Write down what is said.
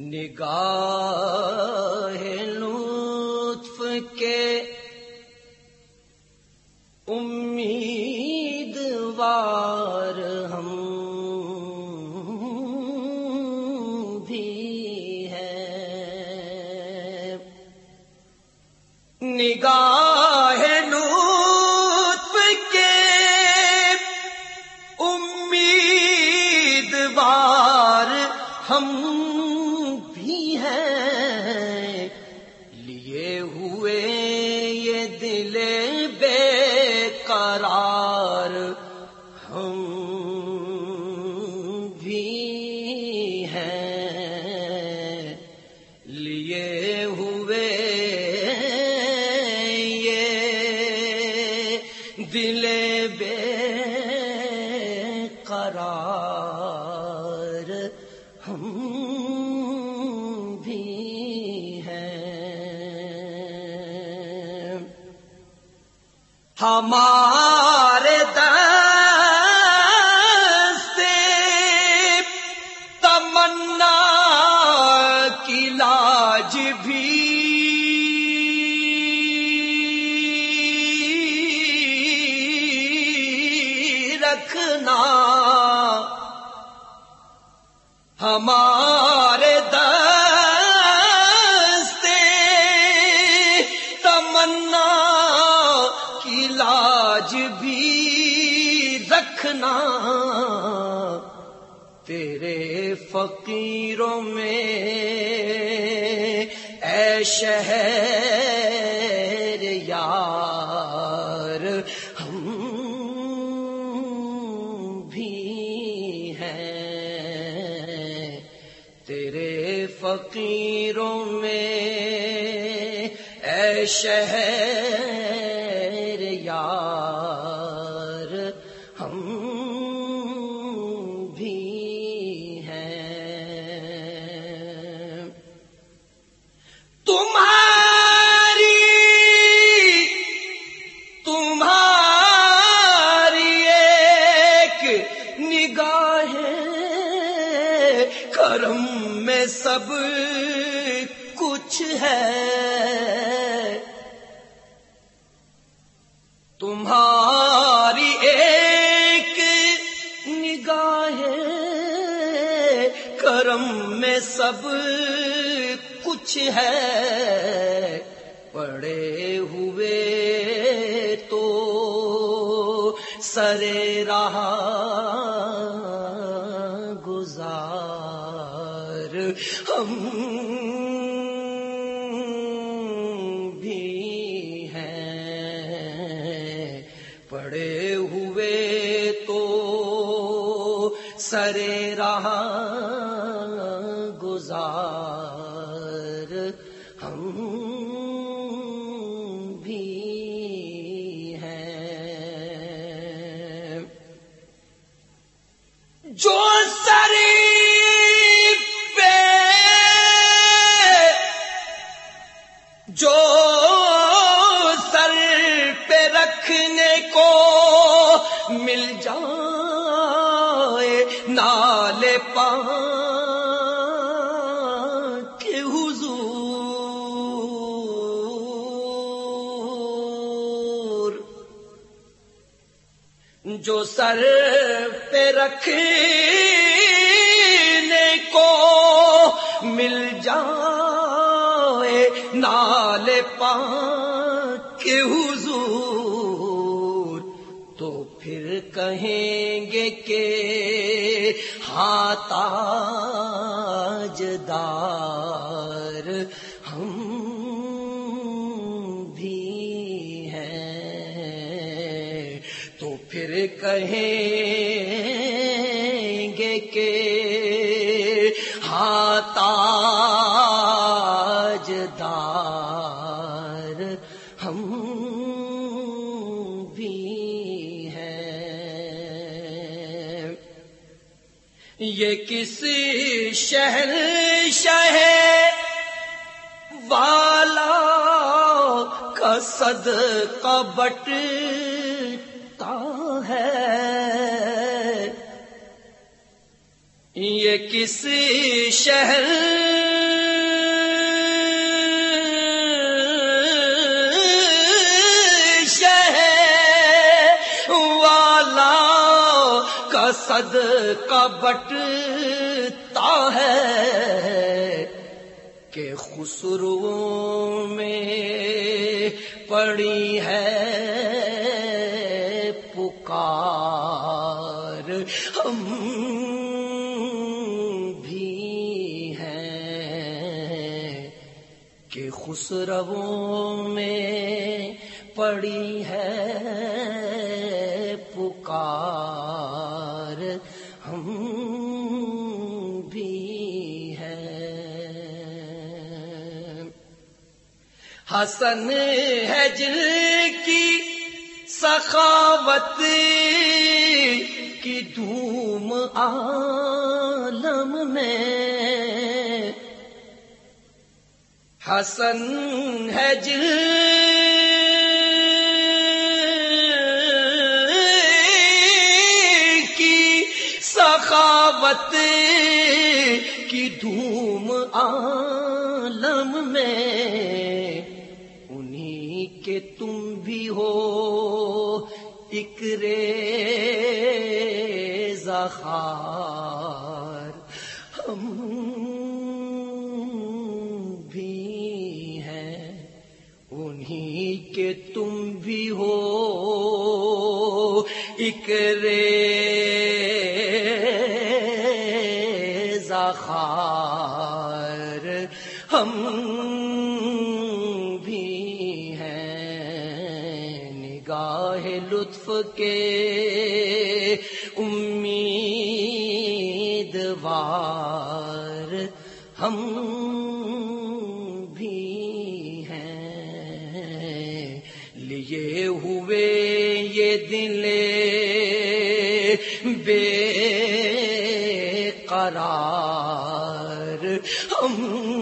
نگاہ لطف کے امیدوار ہم بھی ہیں۔ نگاہ لطف کے امیدوار ہم قرار ہم بھی ہیں۔ ہمار رکھنا۔ ہمارے دستے تمنا کی لاج بھی رکھنا۔ تیرے فقیروں میں اے شہر یار، ہم فقیروں میں اے شہر تمہاری ایک نگاہ کرم میں سب کچھ ہے۔ پڑے ہوئے تو سرے رہا گزار ہم سرے رہا گزار ہم نالے پا کے حضور جو سر پہ رکھنے کو مل جائے نال پا کے حضور تو پھر کہیں گے کہ ہاں تاجدار ہم بھی ہیں۔ تو پھر کہیں گے کہ ہاں یہ کس شہر شہر والا کا صدقہ بٹتا ہے۔ یہ کس شہر کا صد کا بٹتا ہے کہ خسرو میں پڑی ہے پکار ہم کہ خسرو میں پڑی ہے حسن ہے جن کی سخاوت کی دھوم عالم میں۔ حسن ہے جل کی سخاوت کی دھوم عالم میں۔ کہ تم بھی ہو اک زخار۔ ہم بھی ہیں انہیں کہ تم بھی ہو اک نگاہ لطف کے امیدوار ہم لیے ہوئے یہ دل بے قرار ہم